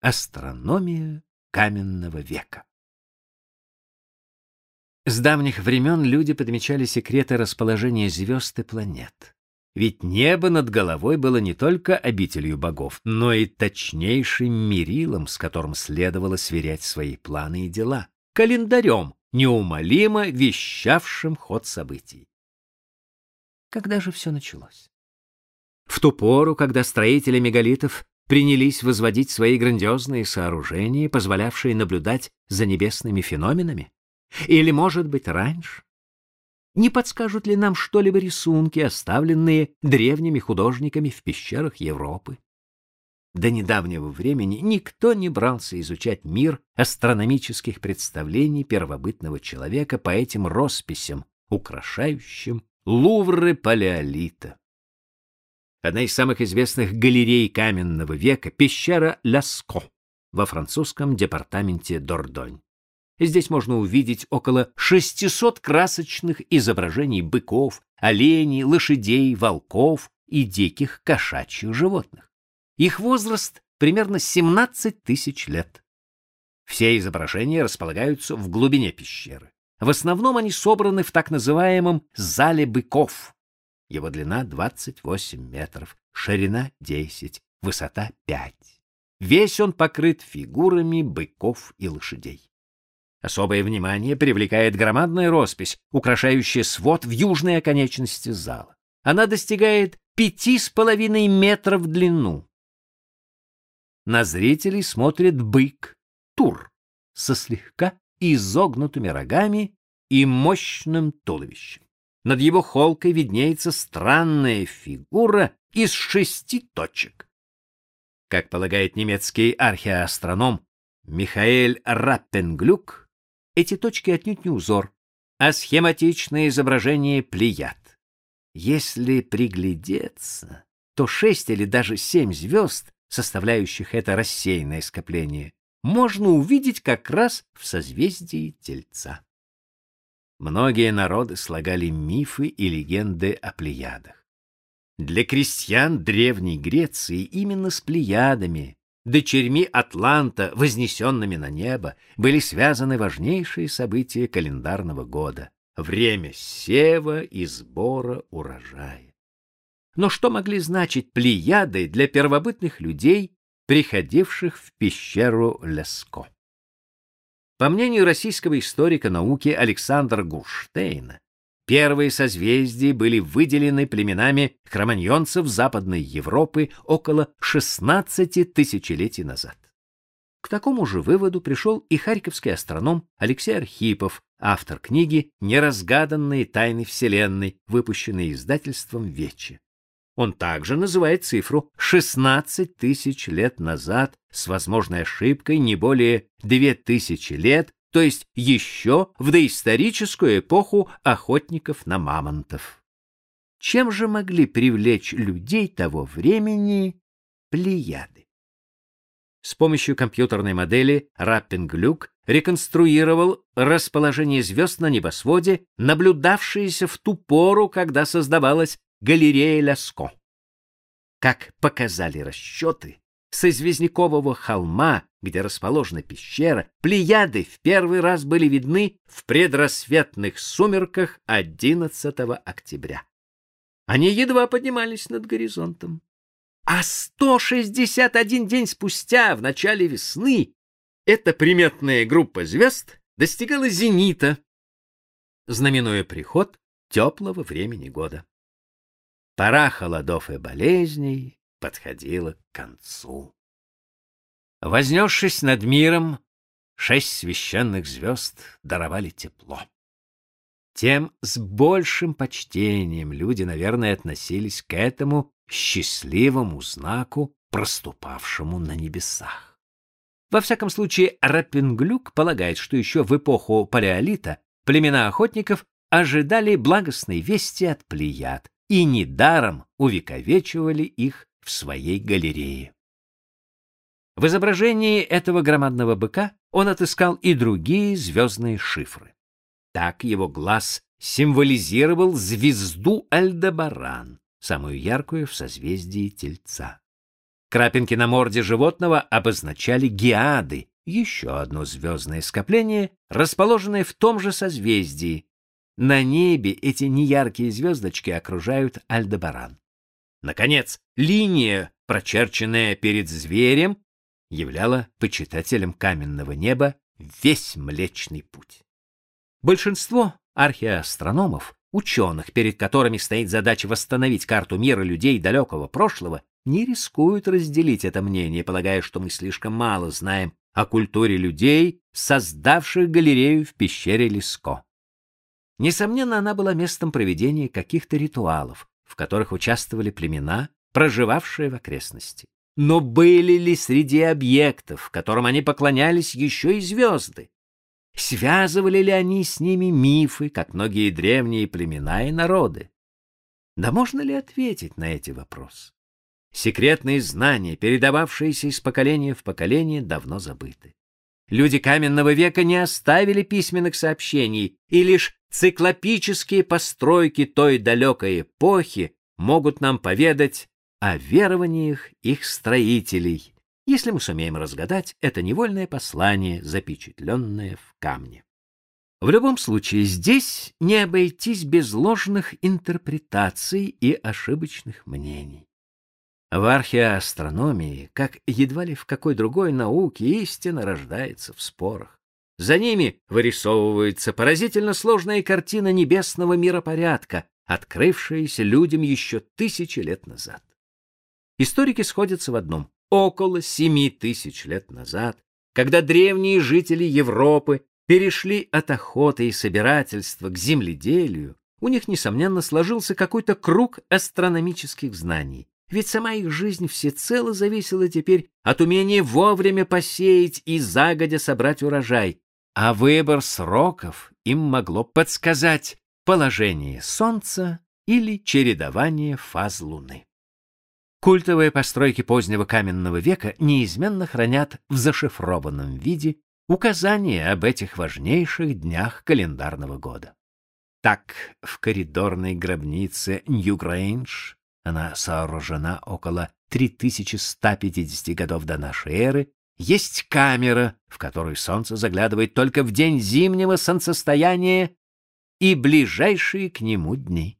Астрономия каменного века. С давних времен люди подмечали секреты расположения звезд и планет. Ведь небо над головой было не только обителью богов, но и точнейшим мерилом, с которым следовало сверять свои планы и дела, календарем, неумолимо вещавшим ход событий. Когда же все началось? В ту пору, когда строители мегалитов принялись возводить свои грандиозные сооружения, позволявшие наблюдать за небесными феноменами? Или, может быть, раньше? Не подскажут ли нам что-либо рисунки, оставленные древними художниками в пещерах Европы? До недавнего времени никто не брался изучать мир астрономических представлений первобытного человека по этим росписям, украшающим Лувры палеолита. Одна из самых известных галерей каменного века пещера Ляско во французском департаменте Дордонь. Здесь можно увидеть около 600 красочных изображений быков, оленей, лошадей, волков и диких кошачьих животных. Их возраст примерно 17 тысяч лет. Все изображения располагаются в глубине пещеры. В основном они собраны в так называемом зале быков. Его длина 28 метров, ширина 10, высота 5. Весь он покрыт фигурами быков и лошадей. Особое внимание привлекает громадная роспись, украшающая свод в южной оконечности зала. Она достигает пяти с половиной метров в длину. На зрителей смотрит бык, тур, со слегка изогнутыми рогами и мощным туловищем. Над его холкой виднеется странная фигура из шести точек. Как полагает немецкий археоастроном Михаэль Раппенглюк, эти точки отнюдь не узор, а схематичное изображение плеяд. Если приглядеться, то шесть или даже семь звезд, составляющих это рассеянное скопление, можно увидеть как раз в созвездии Тельца. Многие народы слагали мифы и легенды о плеядах. Для крестьян Древней Греции именно с плеядами дочерьми Атланта, вознесенными на небо, были связаны важнейшие события календарного года — время сева и сбора урожая. Но что могли значить плеяды для первобытных людей, приходивших в пещеру Леско? По мнению российского историка науки Александра Гурштейна, Первые созвездия были выделены племенами кроманьонцев Западной Европы около 16 тысячелетий назад. К такому же выводу пришел и харьковский астроном Алексей Архипов, автор книги «Неразгаданные тайны Вселенной», выпущенной издательством Вече. Он также называет цифру 16 тысяч лет назад с возможной ошибкой не более 2000 лет то есть еще в доисторическую эпоху охотников на мамонтов. Чем же могли привлечь людей того времени плеяды? С помощью компьютерной модели Раппинглюк реконструировал расположение звезд на небосводе, наблюдавшиеся в ту пору, когда создавалась галерея Ляско. Как показали расчеты, с известнякового холма, где расположена пещера, плеяды в первый раз были видны в предрассветных сумерках 11 октября. Они едва поднимались над горизонтом. А 161 день спустя, в начале весны, эта приметная группа звезд достигала зенита, знаменуя приход теплого времени года. Пора холодов и болезней, подходила к концу. Вознесшись над миром, шесть священных звезд даровали тепло. Тем с большим почтением люди, наверное, относились к этому счастливому знаку, проступавшему на небесах. Во всяком случае, Раппинглюк полагает, что еще в эпоху палеолита племена охотников ожидали благостной вести от плеяд и недаром увековечивали их в своей галерее. В изображении этого громадного быка он отыскал и другие звездные шифры. Так его глаз символизировал звезду Альдебаран, самую яркую в созвездии Тельца. Крапинки на морде животного обозначали геады, еще одно звездное скопление, расположенное в том же созвездии. На небе эти неяркие звездочки окружают Альдебаран. Наконец, линия, прочерченная перед зверем, являла почитателям каменного неба весь Млечный путь. Большинство археоастрономов, ученых, перед которыми стоит задача восстановить карту мира людей далекого прошлого, не рискуют разделить это мнение, полагая, что мы слишком мало знаем о культуре людей, создавших галерею в пещере Лиско. Несомненно, она была местом проведения каких-то ритуалов, в которых участвовали племена, проживавшие в окрестности. Но были ли среди объектов, которым они поклонялись, еще и звезды? Связывали ли они с ними мифы, как многие древние племена и народы? Да можно ли ответить на эти вопросы? Секретные знания, передававшиеся из поколения в поколение, давно забыты. Люди каменного века не оставили письменных сообщений, и лишь циклопические постройки той далекой эпохи могут нам поведать о верованиях их строителей, если мы сумеем разгадать это невольное послание, запечатленное в камне. В любом случае, здесь не обойтись без ложных интерпретаций и ошибочных мнений. В археоастрономии, как едва ли в какой другой науке, истина рождается в спорах. За ними вырисовывается поразительно сложная картина небесного миропорядка, открывшаяся людям еще тысячи лет назад. Историки сходятся в одном. Около семи тысяч лет назад, когда древние жители Европы перешли от охоты и собирательства к земледелию, у них, несомненно, сложился какой-то круг астрономических знаний. Ведь сама их жизнь всецело зависела теперь от умения вовремя посеять и загодя собрать урожай, а выбор сроков им могло подсказать положение Солнца или чередование фаз Луны. Культовые постройки позднего каменного века неизменно хранят в зашифрованном виде указания об этих важнейших днях календарного года. Так, в коридорной гробнице Нью-Грейндж она сооружена около 3150 годов до нашей эры, есть камера, в которую солнце заглядывает только в день зимнего солнцестояния и ближайшие к нему дни.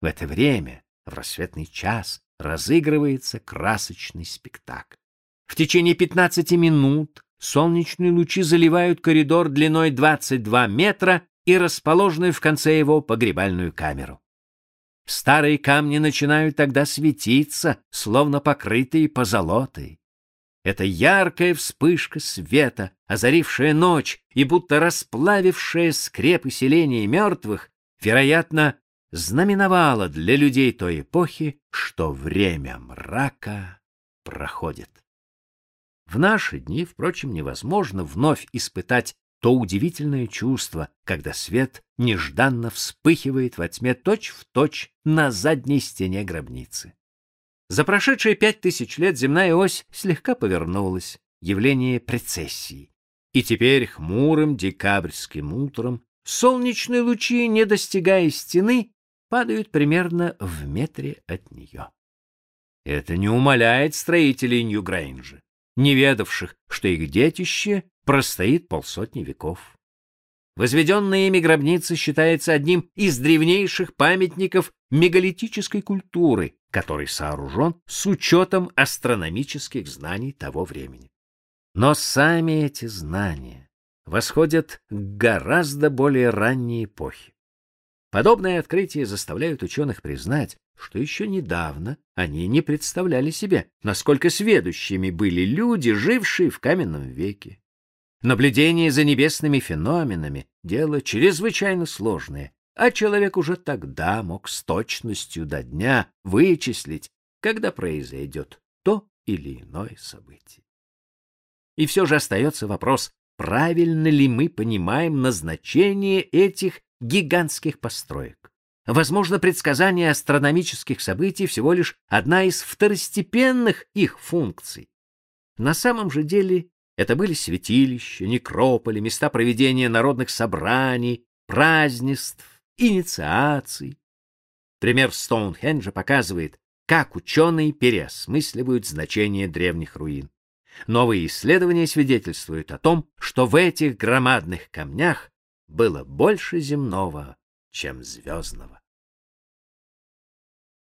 В это время, в рассветный час, разыгрывается красочный спектакль. В течение 15 минут солнечные лучи заливают коридор длиной 22 метра и расположенную в конце его погребальную камеру. Старые камни начинают тогда светиться, словно покрытые позолотой. Это яркая вспышка света, озарившая ночь и будто расплавившая скрепы селения мертвых, вероятно, знаменовала для людей той эпохи, что время мрака проходит. В наши дни, впрочем, невозможно вновь испытать то удивительное чувство, когда свет нежданно вспыхивает во тьме точь-в-точь точь на задней стене гробницы. За прошедшие пять тысяч лет земная ось слегка повернулась, явление прецессии. И теперь хмурым декабрьским утром солнечные лучи, не достигая стены, падают примерно в метре от нее. Это не умаляет строителей Нью-Грейнджа, не ведавших, что их детище простоит полсотни веков. Возведенная ими гробница считается одним из древнейших памятников мегалитической культуры, который сооружен с учетом астрономических знаний того времени. Но сами эти знания восходят к гораздо более ранней эпохе. Подобные открытия заставляют ученых признать, что еще недавно они не представляли себе, насколько сведущими были люди, жившие в каменном веке. Наблюдение за небесными феноменами — дело чрезвычайно сложное, а человек уже тогда мог с точностью до дня вычислить, когда произойдет то или иное событие. И все же остается вопрос, правильно ли мы понимаем назначение этих гигантских построек. Возможно, предсказание астрономических событий всего лишь одна из второстепенных их функций. На самом же деле это были святилища, некрополи, места проведения народных собраний, празднеств, инициаций. Пример Стоунхенджа показывает, как ученые переосмысливают значение древних руин. Новые исследования свидетельствуют о том, что в этих громадных камнях было больше земного, чем звездного.